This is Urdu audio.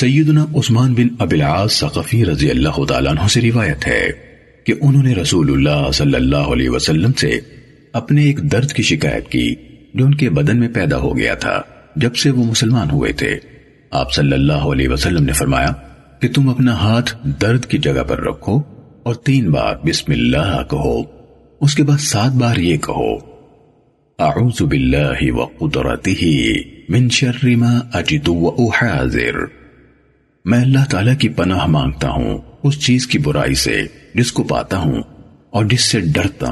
سیدنا عثمان بن ابلعاز سقفی رضی اللہ تعالیٰ عنہ سے روایت ہے کہ انہوں نے رسول اللہ صلی اللہ علیہ وسلم سے اپنے ایک درد کی شکایت کی جو ان کے بدن میں پیدا ہو گیا تھا جب سے وہ مسلمان ہوئے تھے۔ آپ صلی اللہ علیہ وسلم نے فرمایا کہ تم اپنا ہاتھ درد کی جگہ پر رکھو اور تین بار بسم اللہ کہو، اس کے بعد سات بار یہ کہو، اعوذ میں اللہ تعالیٰ کی پناہ مانگتا ہوں، اس چیز کی برائی سے جس کو پاتا ہوں اور جس سے ڈرتا